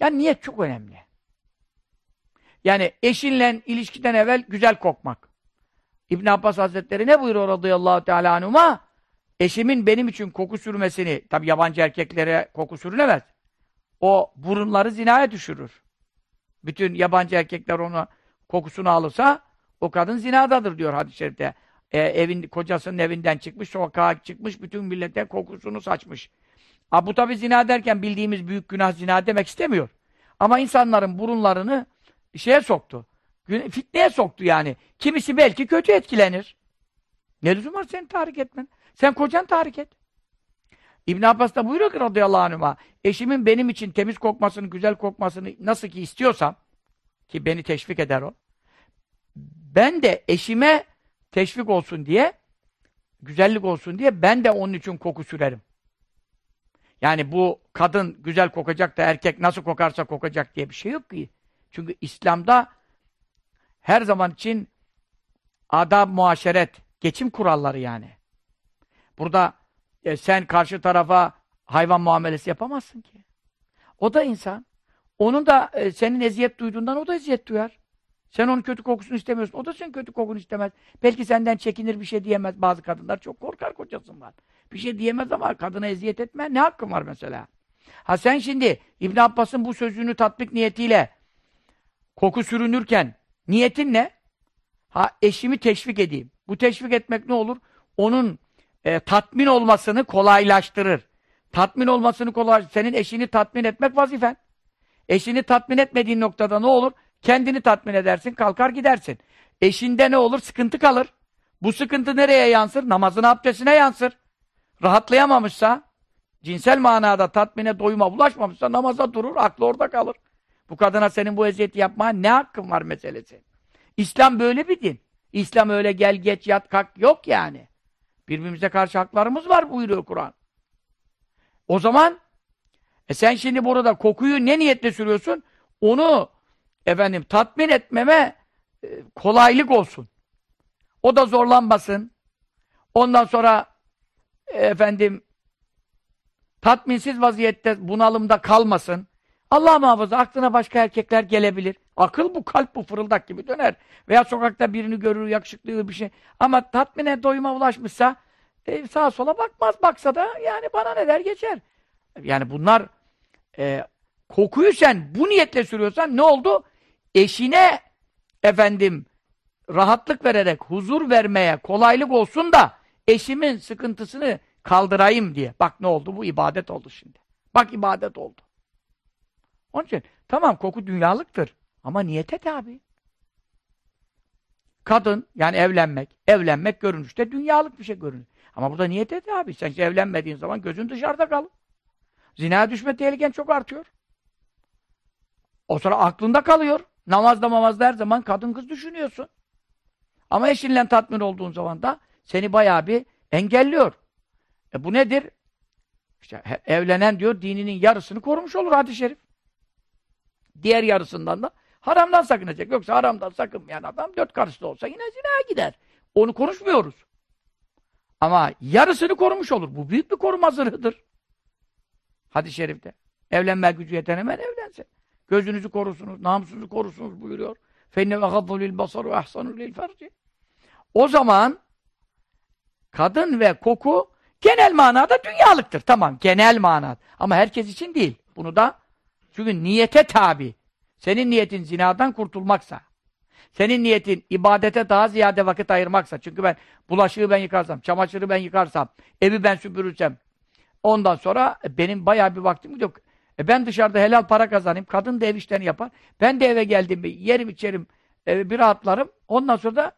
yani niyet çok önemli. Yani eşinle ilişkiden evvel güzel kokmak. İbn Abbas Hazretleri ne buyuruyor radıyallahu teala anhuma? Eşimin benim için koku sürmesini, tabi yabancı erkeklere koku sürülemez. O burunları zinaya düşürür. Bütün yabancı erkekler onu kokusunu alırsa o kadın zinadadır diyor hadis-i şerifte. E, evin, kocasının evinden çıkmış, sokağa çıkmış, bütün millete kokusunu saçmış. Ha, bu tabi zina derken bildiğimiz büyük günah zina demek istemiyor. Ama insanların burunlarını şeye soktu. Fitneye soktu yani. Kimisi belki kötü etkilenir. Ne lüzum var senin tahrik etmen? Sen kocan tahrik et. İbn Abbas da buyuruyor ki radıyallahu anh'a eşimin benim için temiz kokmasını, güzel kokmasını nasıl ki istiyorsam ki beni teşvik eder o. Ben de eşime teşvik olsun diye güzellik olsun diye ben de onun için koku sürerim. Yani bu kadın güzel kokacak da erkek nasıl kokarsa kokacak diye bir şey yok ki. Çünkü İslam'da her zaman için adab muaşeret, geçim kuralları yani. Burada e, sen karşı tarafa hayvan muamelesi yapamazsın ki. O da insan. Onun da e, senin eziyet duyduğundan o da eziyet duyar. Sen onun kötü kokusunu istemiyorsun. O da senin kötü kokunu istemez. Belki senden çekinir bir şey diyemez. Bazı kadınlar çok korkar kocasından. Bir şey diyemez ama kadına eziyet etme. Ne hakkın var mesela? Ha sen şimdi İbn Abbas'ın bu sözünü tatbik niyetiyle koku sürünürken niyetin ne? Ha eşimi teşvik edeyim. Bu teşvik etmek ne olur? Onun e, tatmin olmasını kolaylaştırır. Tatmin olmasını kolay. Senin eşini tatmin etmek vazifen. Eşini tatmin etmediğin noktada ne olur? Kendini tatmin edersin, kalkar gidersin. Eşinde ne olur? Sıkıntı kalır. Bu sıkıntı nereye yansır? Namazın abdestine yansır. Rahatlayamamışsa, cinsel manada tatmine, doyuma bulaşmamışsa namaza durur, aklı orada kalır. Bu kadına senin bu eziyeti yapmaya ne hakkın var meselesi? İslam böyle bir din. İslam öyle gel geç yat kalk yok yani. Birbirimize karşı haklarımız var buyuruyor Kur'an. O zaman e sen şimdi burada kokuyu ne niyetle sürüyorsun? Onu efendim tatmin etmeme e, kolaylık olsun. O da zorlanmasın. Ondan sonra e, efendim tatminsiz vaziyette bunalımda kalmasın. Allah muhafaza aklına başka erkekler gelebilir. Akıl bu, kalp bu, fırıldak gibi döner. Veya sokakta birini görür, yakışıklı bir şey. Ama tatmine, doyuma ulaşmışsa e, sağa sola bakmaz. Baksa da yani bana ne der geçer. Yani bunlar e, kokuyu sen bu niyetle sürüyorsan ne oldu? Eşine efendim rahatlık vererek, huzur vermeye kolaylık olsun da eşimin sıkıntısını kaldırayım diye. Bak ne oldu? Bu ibadet oldu şimdi. Bak ibadet oldu. Onun için tamam koku dünyalıktır. Ama niyete tabi. Kadın yani evlenmek. Evlenmek görünüşte dünyalık bir şey görünür. Ama burada niyete tabi. Sen evlenmediğin zaman gözün dışarıda kalır. Zinaya düşme tehliken çok artıyor. O sonra aklında kalıyor. Namazda mamazda her zaman kadın kız düşünüyorsun. Ama eşinle tatmin olduğun zaman da seni bayağı bir engelliyor. E bu nedir? İşte evlenen diyor dininin yarısını korumuş olur hadis-i şerif. Diğer yarısından da haramdan sakınacak. Yoksa haramdan sakınmayan adam dört karısı da olsa yine zinaya gider. Onu konuşmuyoruz. Ama yarısını korumuş olur. Bu büyük bir koruma zırhıdır. Hadis-i şerifte. Evlenme gücü yeten hemen evlensin. Gözünüzü korusunuz, namusunuzu korusunuz buyuruyor. Fenne ve gaddu lil lil ferci. O zaman kadın ve koku genel manada dünyalıktır. Tamam, genel manada. Ama herkes için değil. Bunu da çünkü niyete tabi. Senin niyetin zinadan kurtulmaksa, senin niyetin ibadete daha ziyade vakit ayırmaksa, çünkü ben bulaşığı ben yıkarsam, çamaşırı ben yıkarsam, evi ben süpürürsem, ondan sonra e, benim bayağı bir vaktim yok. E ben dışarıda helal para kazanayım, kadın da ev işlerini yapar. Ben de eve geldiğimde yerim içerim, e, bir rahatlarım. Ondan sonra da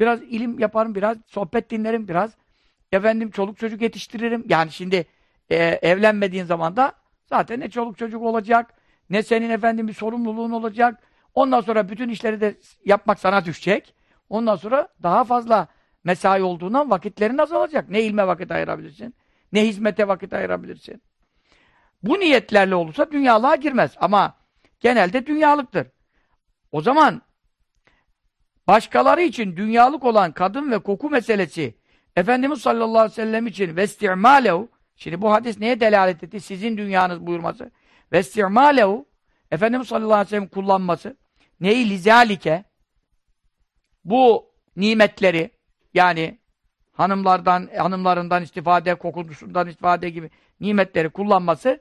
biraz ilim yaparım, biraz sohbet dinlerim, biraz efendim çoluk çocuk yetiştiririm. Yani şimdi e, evlenmediğin zaman da zaten ne çoluk çocuk olacak, ne senin efendim bir sorumluluğun olacak. Ondan sonra bütün işleri de yapmak sana düşecek. Ondan sonra daha fazla mesai olduğundan vakitlerin azalacak. Ne ilme vakit ayırabilirsin, ne hizmete vakit ayırabilirsin. Bu niyetlerle olursa dünyalığa girmez. Ama genelde dünyalıktır. O zaman başkaları için dünyalık olan kadın ve koku meselesi Efendimiz sallallahu aleyhi ve sellem için vestimalehu şimdi bu hadis neye delalet etti? Sizin dünyanız buyurması. Vestimalehu Efendimiz sallallahu aleyhi ve sellem kullanması neyi lizalike bu nimetleri yani hanımlardan, hanımlarından istifade, kokusundan istifade gibi nimetleri kullanması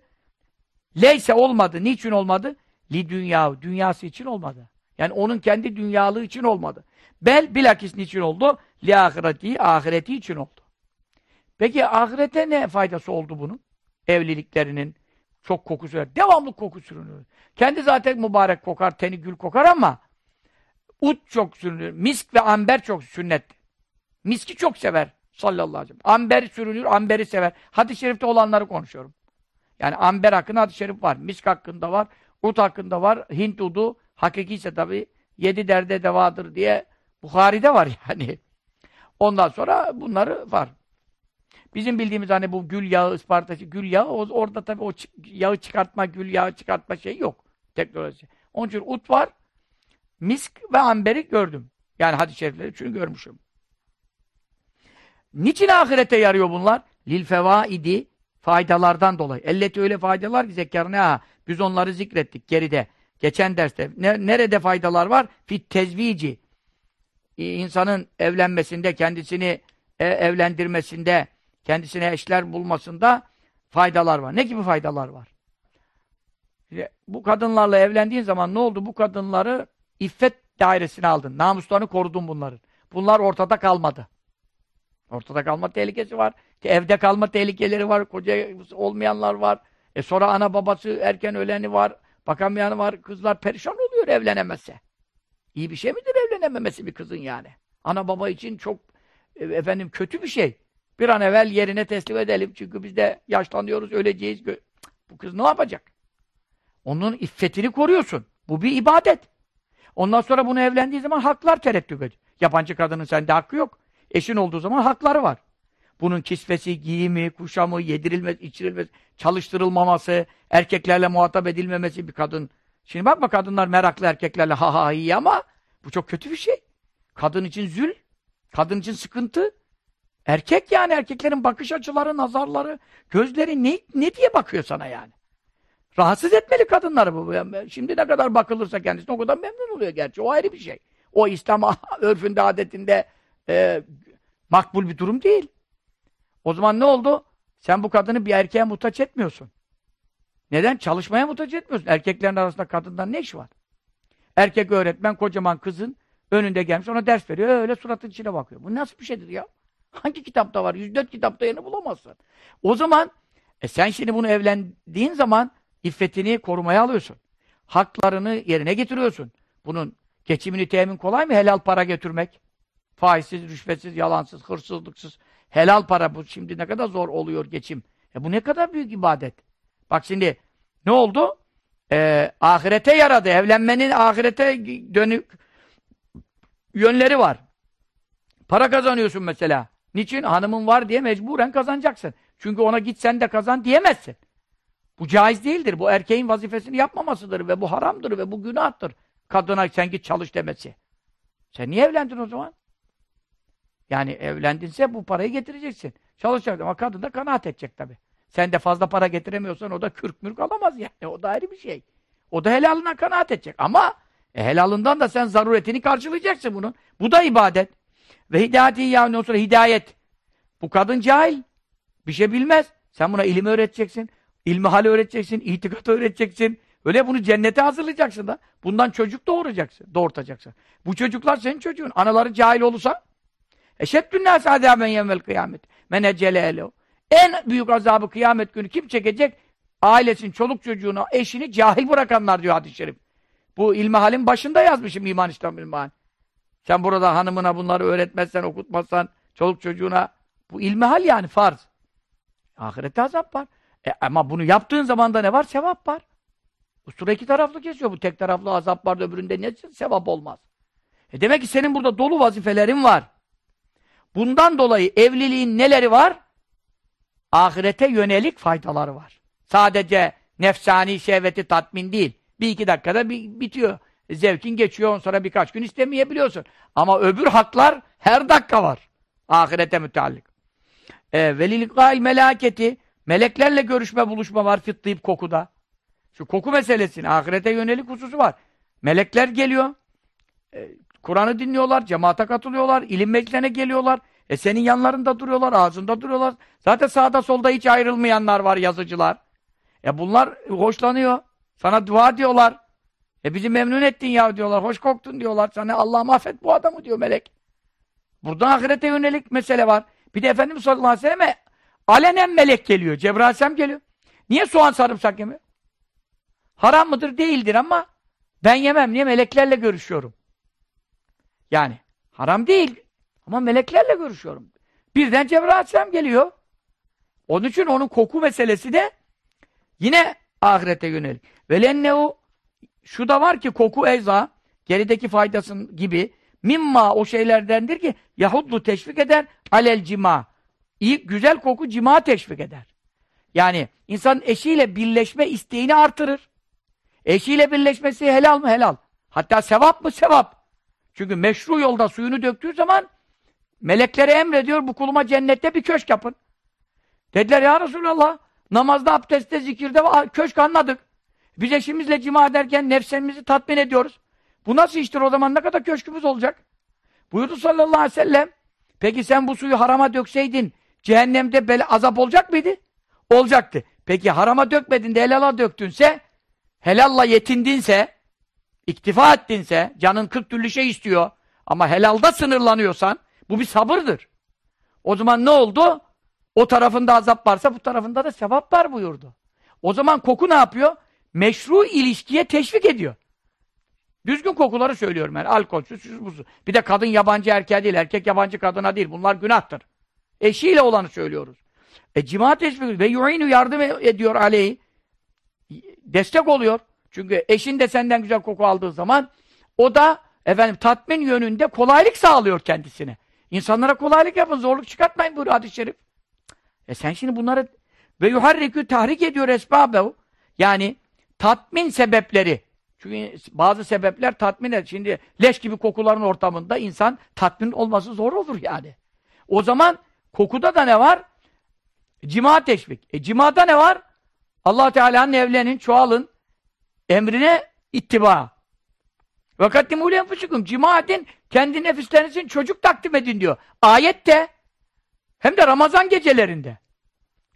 leyse olmadı. Niçin olmadı? Li dünya, dünyası için olmadı. Yani onun kendi dünyalığı için olmadı. Bel bilakis niçin oldu? Li ahireti, ahireti için oldu. Peki ahirete ne faydası oldu bunun? Evliliklerinin, Çok koku sürüyor. Devamlı koku sürünüyor. Kendi zaten mübarek kokar, teni gül kokar ama ut çok sürünür. Misk ve amber çok sünnet. Miski çok sever sallallahu aleyhi ve sellem. Amber sürünür, amberi sever. Hadis-i şerifte olanları konuşuyorum. Yani amber hakkında hadis-i şerif var. Misk hakkında var. Ut hakkında var. Hint udu hakiki ise tabi yedi derde devadır diye Bukhari'de var yani. Ondan sonra bunları var. Bizim bildiğimiz hani bu gül yağı, ıspartası, gül yağı, orada tabii o yağı çıkartma, gül yağı çıkartma şey yok. Teknoloji. Onun için ut var, misk ve amberi gördüm. Yani hadis-i şerifleri çünkü görmüşüm. Niçin ahirete yarıyor bunlar? Lil fevaidi faydalardan dolayı. Elleti öyle faydalar ki zekarına biz onları zikrettik geride. Geçen derste. Ne, nerede faydalar var? Fit tezvici. İnsanın evlenmesinde, kendisini e, evlendirmesinde, kendisine eşler bulmasında faydalar var. Ne gibi faydalar var? Bu kadınlarla evlendiğin zaman ne oldu? Bu kadınları iffet dairesine aldın. Namuslarını korudun bunların. Bunlar ortada kalmadı. Ortada kalma tehlikesi var. Evde kalma tehlikeleri var. Koca olmayanlar var. E sonra ana babası erken öleni var. Bakamayanı var. Kızlar perişan oluyor evlenemezse. İyi bir şey midir evlenememesi bir kızın yani? Ana baba için çok e, efendim kötü bir şey. Bir an evvel yerine teslim edelim. Çünkü biz de yaşlanıyoruz, öleceğiz. Bu kız ne yapacak? Onun iffetini koruyorsun. Bu bir ibadet. Ondan sonra bunu evlendiği zaman haklar tereddüt ediyor. Yabancı kadının sende hakkı yok. Eşin olduğu zaman hakları var. Bunun kisvesi, giyimi, kuşamı, yedirilmez, içirilmez, çalıştırılmaması, erkeklerle muhatap edilmemesi bir kadın. Şimdi bakma kadınlar meraklı erkeklerle ha ha iyi ama bu çok kötü bir şey. Kadın için zül, kadın için sıkıntı. Erkek yani erkeklerin bakış açıları, nazarları, gözleri ne, ne diye bakıyor sana yani? Rahatsız etmeli kadınları bu. Şimdi ne kadar bakılırsa kendisine o kadar memnun oluyor gerçi. O ayrı bir şey. O İslam örfünde, adetinde e, makbul bir durum değil. O zaman ne oldu? Sen bu kadını bir erkeğe muhtaç etmiyorsun. Neden? Çalışmaya muhtaç etmiyorsun. Erkeklerin arasında kadından ne iş var? Erkek öğretmen kocaman kızın önünde gelmiş ona ders veriyor. Öyle suratın içine bakıyor. Bu nasıl bir şeydir ya? Hangi kitapta var? 104 kitapta yerini bulamazsın. O zaman e sen şimdi bunu evlendiğin zaman iffetini korumaya alıyorsun. Haklarını yerine getiriyorsun. Bunun geçimini temin kolay mı? Helal para götürmek. Faizsiz, rüşvetsiz, yalansız, hırsızlıksız. Helal para bu şimdi ne kadar zor oluyor geçim. E bu ne kadar büyük ibadet. Bak şimdi ne oldu? Ee, ahirete yaradı. Evlenmenin ahirete dönük yönleri var. Para kazanıyorsun mesela. Niçin? Hanımın var diye mecburen kazanacaksın. Çünkü ona git sen de kazan diyemezsin. Bu caiz değildir. Bu erkeğin vazifesini yapmamasıdır ve bu haramdır ve bu günahtır. Kadına sen git çalış demesi. Sen niye evlendin o zaman? Yani evlendinse bu parayı getireceksin. Çalışacak ama kadın da kanaat edecek tabi. Sen de fazla para getiremiyorsan o da kürk mürk alamaz yani. O da ayrı bir şey. O da helalına kanaat edecek. Ama e, helalından da sen zaruretini karşılayacaksın bunun. Bu da ibadet. Ve hidayeti ya ondan sonra hidayet. Bu kadın cahil. Bir şey bilmez. Sen buna ilim öğreteceksin. İlmi hal öğreteceksin. itikat öğreteceksin. Öyle bunu cennete hazırlayacaksın da. Bundan çocuk doğuracaksın. Doğurtacaksın. Bu çocuklar senin çocuğun. Anaları cahil olursa eşeddün nâs azâben yevmel kıyamet. Men ecele En büyük azabı kıyamet günü kim çekecek? Ailesini, çoluk çocuğunu, eşini cahil bırakanlar diyor hadis-i şerif. Bu ilmihalin başında yazmışım iman İslam ilmihal. Sen burada hanımına bunları öğretmezsen, okutmazsan, çoluk çocuğuna bu ilmihal yani farz. Ahirette azap var. E, ama bunu yaptığın zaman da ne var? Sevap var. Bu sure iki taraflı kesiyor. Bu tek taraflı azap var öbüründe ne sevap olmaz. E demek ki senin burada dolu vazifelerin var. Bundan dolayı evliliğin neleri var? Ahirete yönelik faydaları var. Sadece nefsani şehveti tatmin değil. Bir iki dakikada bir, bitiyor. Zevkin geçiyor, sonra birkaç gün istemeyebiliyorsun. Ama öbür haklar her dakika var. Ahirete müteallik. E, Velilikâil melaketi, meleklerle görüşme buluşma var fıttıyıp kokuda. Şu koku meselesini, ahirete yönelik hususu var. Melekler geliyor, e, Kur'an'ı dinliyorlar, cemaate katılıyorlar, ilim meclisine geliyorlar. E senin yanlarında duruyorlar, ağzında duruyorlar. Zaten sağda solda hiç ayrılmayanlar var, yazıcılar. E bunlar hoşlanıyor. Sana dua diyorlar. E bizi memnun ettin ya diyorlar, hoş koktun diyorlar. Sana Allah'ım affet bu adamı diyor melek. Burada ahirete yönelik mesele var. Bir de Efendimiz sallallahu aleyhi ve selleme alenen melek geliyor. Cebrail geliyor. Niye soğan sarımsak yemiyor? Haram mıdır? Değildir ama ben yemem. Niye? Meleklerle görüşüyorum. Yani haram değil. Ama meleklerle görüşüyorum. Birden Cebrail Aleyhisselam geliyor. Onun için onun koku meselesi de yine ahirete yönelik. Velennehu şu da var ki koku eza gerideki faydasın gibi mimma o şeylerdendir ki yahudlu teşvik eder alel cima. İyi, güzel koku cima teşvik eder. Yani insan eşiyle birleşme isteğini artırır. Eşiyle birleşmesi helal mı? Helal. Hatta sevap mı? Sevap. Çünkü meşru yolda suyunu döktüğü zaman meleklere emrediyor bu kuluma cennette bir köşk yapın. Dediler ya Resulallah namazda, abdestte, zikirde köşk anladık. Biz eşimizle cima ederken nefsimizi tatmin ediyoruz. Bu nasıl iştir o zaman ne kadar köşkümüz olacak? Buyurdu sallallahu aleyhi ve sellem. Peki sen bu suyu harama dökseydin cehennemde bela, azap olacak mıydı? Olacaktı. Peki harama dökmedin de helala döktünse helalla yetindinse iktifa ettinse canın 40 türlü şey istiyor ama helalda sınırlanıyorsan bu bir sabırdır. O zaman ne oldu? O tarafında azap varsa bu tarafında da sevap var buyurdu. O zaman koku ne yapıyor? Meşru ilişkiye teşvik ediyor. Düzgün kokuları söylüyorum yani. Alkolsüz, süz, buzu. Bir de kadın yabancı erkeğe değil, erkek yabancı kadına değil. Bunlar günahtır. Eşiyle olanı söylüyoruz. E cima teşvik ve yu'inu yardım ediyor aleyhi. Destek oluyor. Çünkü eşin de senden güzel koku aldığı zaman o da efendim tatmin yönünde kolaylık sağlıyor kendisine. İnsanlara kolaylık yapın, zorluk çıkartmayın buyuruyor hadis-i şerif. E sen şimdi bunları ve yuharrikü tahrik ediyor esbabehu. Yani tatmin sebepleri. Çünkü bazı sebepler tatmin eder. Şimdi leş gibi kokuların ortamında insan tatmin olması zor olur yani. O zaman kokuda da ne var? Cima teşvik. E cimada ne var? allah Teala'nın evlenin, çoğalın, emrine ittiba. Vakattimûle enfusikum. Cima edin, kendi nefislerinizin çocuk takdim edin diyor. Ayette hem de Ramazan gecelerinde.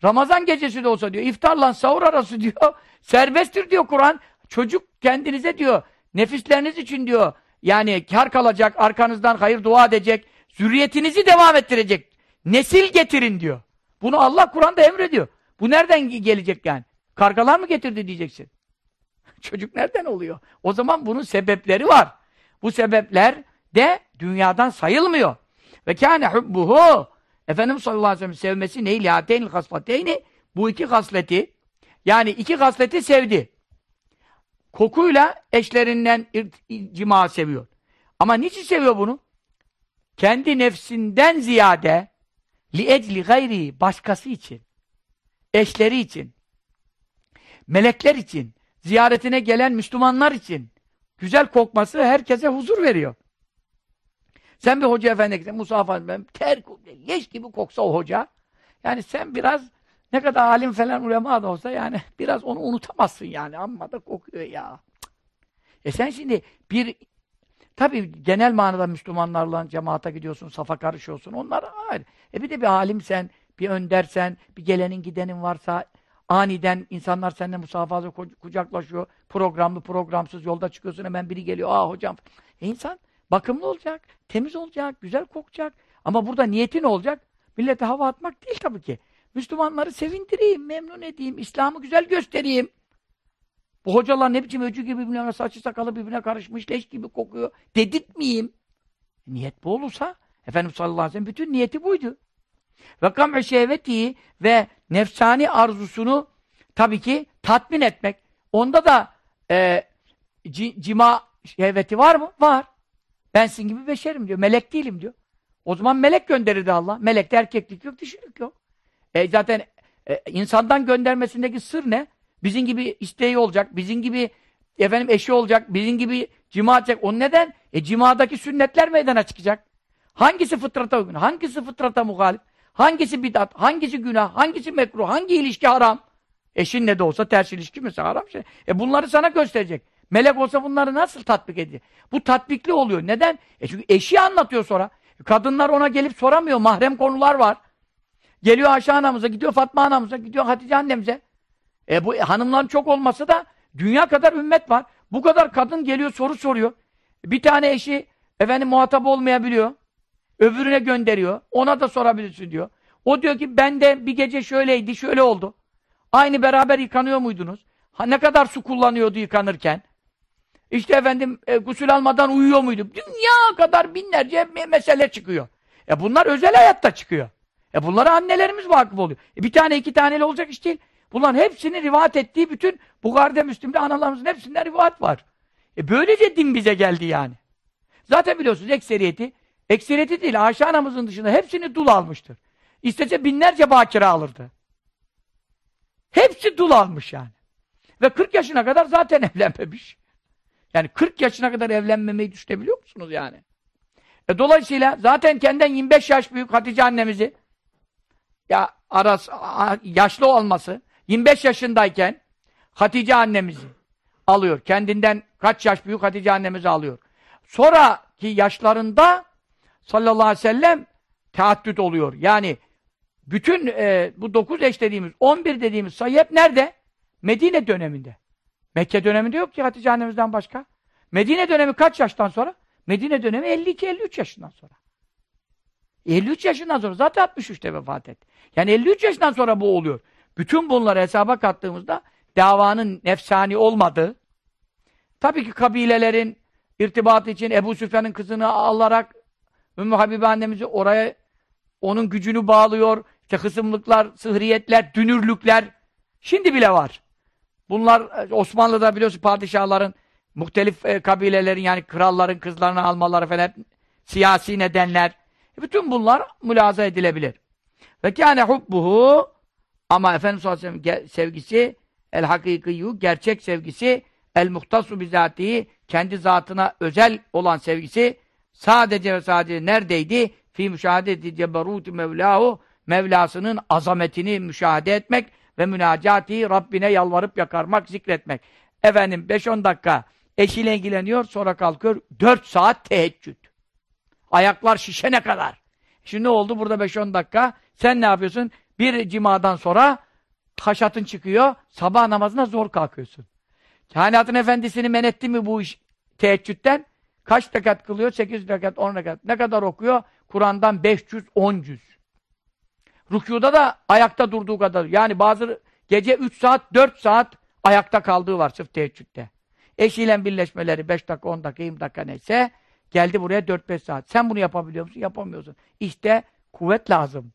Ramazan gecesi de olsa diyor, iftarla sahur arası diyor, serbesttir diyor Kur'an. Çocuk kendinize diyor, nefisleriniz için diyor, yani kar kalacak, arkanızdan hayır dua edecek, zürriyetinizi devam ettirecek, nesil getirin diyor. Bunu Allah Kur'an'da emrediyor. Bu nereden gelecek yani? Kargalar mı getirdi diyeceksin. Çocuk nereden oluyor? O zaman bunun sebepleri var. Bu sebepler de dünyadan sayılmıyor. Ve kâne hubbuhu Efendimiz sallallahu aleyhi ve sellem sevmesi neyle? Hateynil haslateyni bu iki hasleti yani iki hasleti sevdi. Kokuyla eşlerinden cima seviyor. Ama niçin seviyor bunu? Kendi nefsinden ziyade li ecli gayri başkası için eşleri için melekler için ziyaretine gelen Müslümanlar için güzel kokması herkese huzur veriyor. Sen bir hoca efendi gitsen, Musa Efendi, ter, leş gibi koksa o hoca, yani sen biraz ne kadar alim falan ulema da olsa yani biraz onu unutamazsın yani. Amma da kokuyor ya. E sen şimdi bir tabii genel manada Müslümanlarla cemaate gidiyorsun, safa karışıyorsun. Onlar ayrı. E bir de bir alim sen, bir öndersen, bir gelenin gidenin varsa aniden insanlar seninle musafaha kucaklaşıyor. Programlı programsız yolda çıkıyorsun hemen biri geliyor. Aa hocam. E insan bakımlı olacak, temiz olacak, güzel kokacak. Ama burada niyetin olacak? Millete hava atmak değil tabii ki. Müslümanları sevindireyim, memnun edeyim, İslam'ı güzel göstereyim. Bu hocalar ne biçim öcü gibi birbirine saçı sakalı birbirine karışmış, leş gibi kokuyor. Dedirtmeyeyim. E, niyet bu olursa, Efendimiz sallallahu aleyhi ve sellem bütün niyeti buydu. Ve kam'ü şehveti ve nefsani arzusunu tabii ki tatmin etmek. Onda da e, cima şehveti var mı? Var. Ben sizin gibi beşerim diyor. Melek değilim diyor. O zaman melek gönderirdi Allah. Melekte erkeklik yok, dişilik yok. E zaten e, insandan göndermesindeki sır ne? Bizim gibi isteği olacak, bizim gibi efendim eşi olacak, bizim gibi cima edecek. O neden? E cimadaki sünnetler meydana çıkacak. Hangisi fıtrata uygun? Hangisi fıtrata muhalif? Hangisi bidat? Hangisi günah? Hangisi mekruh? Hangi ilişki haram? Eşinle de olsa ters ilişki mesela haram şey. E bunları sana gösterecek. Melek olsa bunları nasıl tatbik edecek? Bu tatbikli oluyor. Neden? E çünkü eşi anlatıyor sonra. Kadınlar ona gelip soramıyor. Mahrem konular var. Geliyor Ayşe anamıza, gidiyor Fatma anamıza, gidiyor Hatice annemize. E bu hanımların çok olması da dünya kadar ümmet var. Bu kadar kadın geliyor soru soruyor. Bir tane eşi efendim muhatap olmayabiliyor. Öbürüne gönderiyor. Ona da sorabilirsin diyor. O diyor ki ben de bir gece şöyleydi, şöyle oldu. Aynı beraber yıkanıyor muydunuz? Ha, ne kadar su kullanıyordu yıkanırken? İşte efendim e, gusül almadan uyuyor muydu? Dünya kadar binlerce mesele çıkıyor. E bunlar özel hayatta çıkıyor. E bunlara annelerimiz vakıf oluyor. E bir tane iki taneli olacak iş değil. Bunların hepsini rivayet ettiği bütün Bukhari'de, Müslim'de analarımızın hepsinde rivayet var. E böylece din bize geldi yani. Zaten biliyorsunuz ekseriyeti, ekseriyeti değil Ayşe anamızın dışında hepsini dul almıştır. İstese binlerce bakire alırdı. Hepsi dul almış yani. Ve 40 yaşına kadar zaten evlenmemiş. Yani 40 yaşına kadar evlenmemeyi düşünebiliyor musunuz yani? E dolayısıyla zaten kendinden 25 yaş büyük Hatice annemizi ya arası, yaşlı olması 25 yaşındayken Hatice annemizi alıyor. Kendinden kaç yaş büyük Hatice annemizi alıyor. Sonraki yaşlarında sallallahu aleyhi ve sellem teaddüt oluyor. Yani bütün e, bu 9 eş dediğimiz, 11 dediğimiz sayı hep nerede? Medine döneminde. Mekke döneminde yok ki Hatice annemizden başka. Medine dönemi kaç yaştan sonra? Medine dönemi 52-53 yaşından sonra. 53 yaşından sonra zaten 63'te vefat etti. Yani 53 yaşından sonra bu oluyor. Bütün bunları hesaba kattığımızda davanın nefsani olmadığı, tabii ki kabilelerin irtibatı için Ebu Süfyan'ın kızını alarak Ümmü Habibe annemizi oraya onun gücünü bağlıyor. İşte hısımlıklar, sıhriyetler, dünürlükler şimdi bile var. Bunlar Osmanlı'da biliyorsun padişahların muhtelif e, kabilelerin yani kralların kızlarını almaları falan siyasi nedenler. E, bütün bunlar mülaza edilebilir. Ve kâne hubbuhu ama Efendimiz sallallahu aleyhi ve sellem sevgisi el hakikiyyu gerçek sevgisi el muhtasu bizatihi kendi zatına özel olan sevgisi sadece ve sadece neredeydi? Fi müşahadeti ceberuti mevlahu Mevlasının azametini müşahede etmek ve münacati Rabbine yalvarıp yakarmak, zikretmek. Efendim 5-10 dakika eşiyle ilgileniyor, sonra kalkıyor 4 saat teheccüd. Ayaklar şişene kadar. Şimdi ne oldu? Burada 5-10 dakika. Sen ne yapıyorsun? Bir cimadan sonra haşatın çıkıyor, sabah namazına zor kalkıyorsun. Kainatın efendisini men etti mi bu iş teheccüden? Kaç rekat kılıyor? 8 rekat, 10 rekat. Ne kadar okuyor? Kur'an'dan 500, 10 cüz. Rükuda da ayakta durduğu kadar. Yani bazı gece 3 saat, 4 saat ayakta kaldığı var sırf teheccüde. Eşiyle birleşmeleri 5 dakika, 10 dakika, 20 dakika neyse geldi buraya 4-5 saat. Sen bunu yapabiliyor musun? Yapamıyorsun. İşte kuvvet lazım.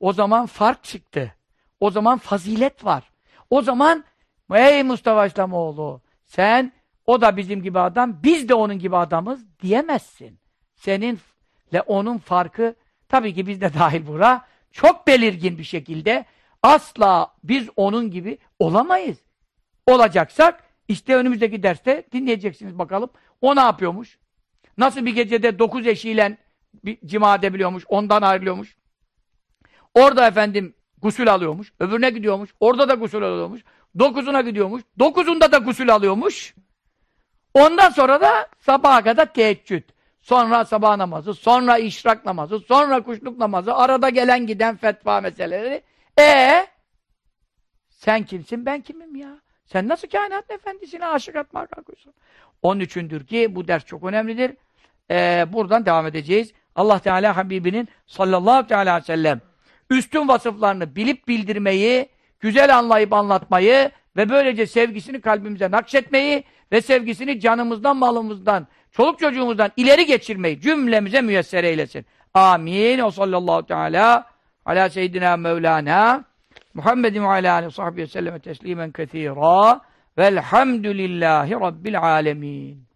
O zaman fark çıktı. O zaman fazilet var. O zaman ey Mustafa İslamoğlu sen o da bizim gibi adam, biz de onun gibi adamız diyemezsin. Seninle onun farkı tabii ki biz de dahil bura çok belirgin bir şekilde asla biz onun gibi olamayız. Olacaksak işte önümüzdeki derste dinleyeceksiniz bakalım. O ne yapıyormuş? Nasıl bir gecede dokuz eşiyle bir cima edebiliyormuş, ondan ayrılıyormuş. Orada efendim gusül alıyormuş, öbürüne gidiyormuş, orada da gusül alıyormuş, dokuzuna gidiyormuş, dokuzunda da gusül alıyormuş. Ondan sonra da sabaha kadar teheccüd. Sonra sabah namazı, sonra işrak namazı, sonra kuşluk namazı, arada gelen giden fetva meseleleri. E sen kimsin, ben kimim ya? Sen nasıl kainat efendisine aşık atmaya kalkıyorsun? Onun üçündür ki bu ders çok önemlidir. Ee, buradan devam edeceğiz. Allah Teala Habibinin sallallahu aleyhi ve sellem üstün vasıflarını bilip bildirmeyi, güzel anlayıp anlatmayı ve böylece sevgisini kalbimize nakşetmeyi ve sevgisini canımızdan, malımızdan, çoluk çocuğumuzdan ileri geçirmeyi cümlemize müyesser eylesin. Amin. O sallallahu teala ala seyyidina Mevlana Muhammedin ve ala sahbihi selleme teslimen kethira velhamdülillahi rabbil alemin.